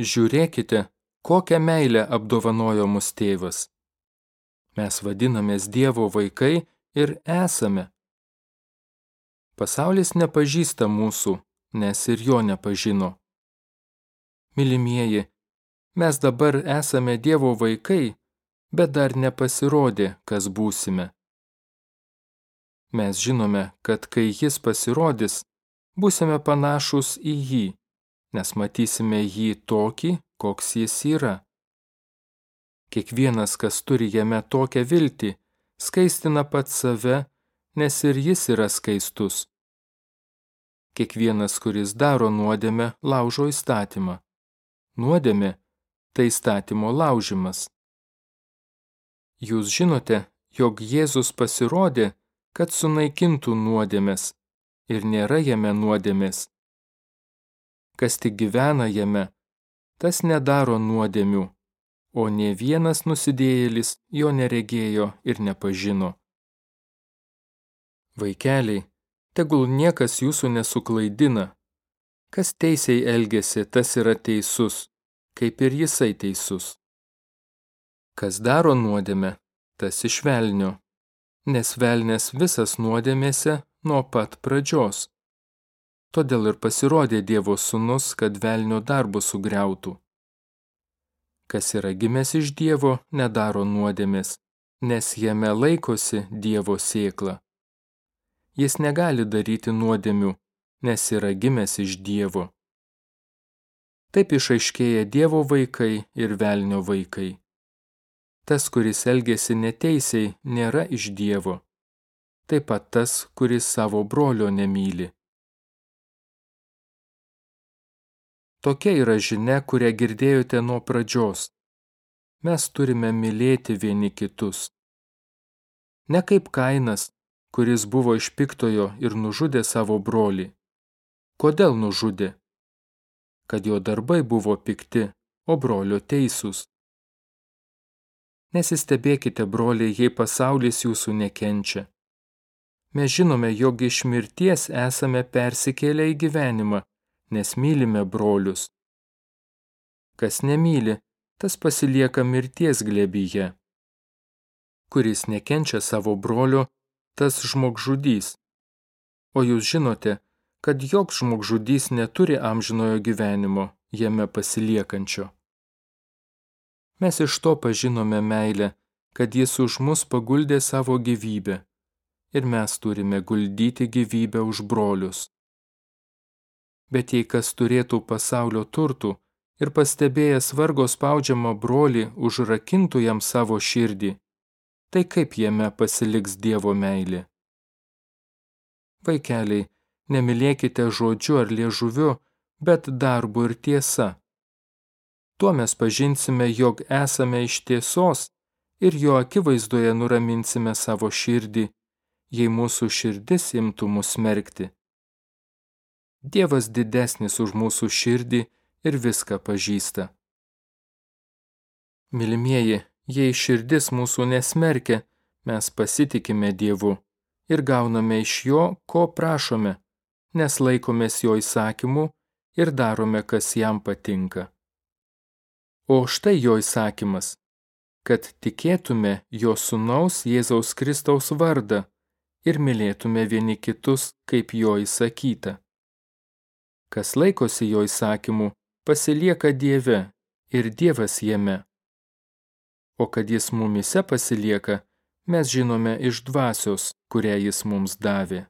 Žiūrėkite, kokią meilę apdovanojo mus tėvas. Mes vadinamės Dievo vaikai ir esame. Pasaulis nepažįsta mūsų, nes ir jo nepažino. Mylimieji, mes dabar esame Dievo vaikai, bet dar nepasirodė, kas būsime. Mes žinome, kad kai jis pasirodys, būsime panašus į jį, nes matysime jį tokį, koks jis yra. Kiekvienas, kas turi jame tokią viltį, skaistina pats save, nes ir jis yra skaistus. Kiekvienas, kuris daro nuodėmę, laužo įstatymą. Nuodėmė – tai įstatymo laužimas. Jūs žinote, jog Jėzus pasirodė, kad sunaikintų nuodėmės ir nėra jame nuodėmės. Kas tik gyvena jame, tas nedaro nuodėmių, o ne vienas nusidėjėlis jo neregėjo ir nepažino. Vaikeliai, tegul niekas jūsų nesuklaidina. Kas teisiai elgesi, tas yra teisus, kaip ir jisai teisus. Kas daro nuodėmę, tas išvelnio nes velnės visas nuodėmėse nuo pat pradžios. Todėl ir pasirodė Dievo sūnus, kad velnio darbus sugriautų. Kas yra gimęs iš Dievo, nedaro nuodėmės, nes jame laikosi Dievo sėkla. Jis negali daryti nuodėmių, nes yra gimęs iš Dievo. Taip išaiškėja Dievo vaikai ir velnio vaikai. Tas, kuris elgesi neteisiai, nėra iš Dievo. Taip pat tas, kuris savo brolio nemyli. Tokia yra žinia, kurią girdėjote nuo pradžios. Mes turime mylėti vieni kitus. Ne kaip kainas, kuris buvo iš piktojo ir nužudė savo brolį. Kodėl nužudė? Kad jo darbai buvo pikti, o brolio teisūs. Nesistebėkite, broliai, jei pasaulis jūsų nekenčia. Mes žinome, jog iš mirties esame persikėlę į gyvenimą, nes mylime brolius. Kas nemyli, tas pasilieka mirties glebyje. Kuris nekenčia savo brolio, tas žmogžudys. O jūs žinote, kad joks žmogžudys neturi amžinojo gyvenimo, jame pasiliekančio. Mes iš to pažinome meilę, kad jis už mus paguldė savo gyvybę. Ir mes turime guldyti gyvybę už brolius. Bet jei kas turėtų pasaulio turtų ir pastebėjęs vargo spaudžiamą brolį užrakintų jam savo širdį, tai kaip jame pasiliks Dievo meilė? Vaikeliai, nemylėkite žodžiu ar liežuviu, bet darbu ir tiesa Tuo mes pažinsime, jog esame iš tiesos ir jo akivaizdoje nuraminsime savo širdį, jei mūsų širdis imtų mus smerkti. Dievas didesnis už mūsų širdį ir viską pažįsta. Milimieji, jei širdis mūsų nesmerkia, mes pasitikime Dievu ir gauname iš jo, ko prašome, nes laikomės jo įsakymų ir darome, kas jam patinka. O štai jo įsakymas, kad tikėtume jo sunaus Jėzaus Kristaus vardą ir mylėtume vieni kitus, kaip jo įsakyta. Kas laikosi jo įsakymų, pasilieka Dieve ir Dievas jame. O kad jis mumise pasilieka, mes žinome iš dvasios, kurią jis mums davė.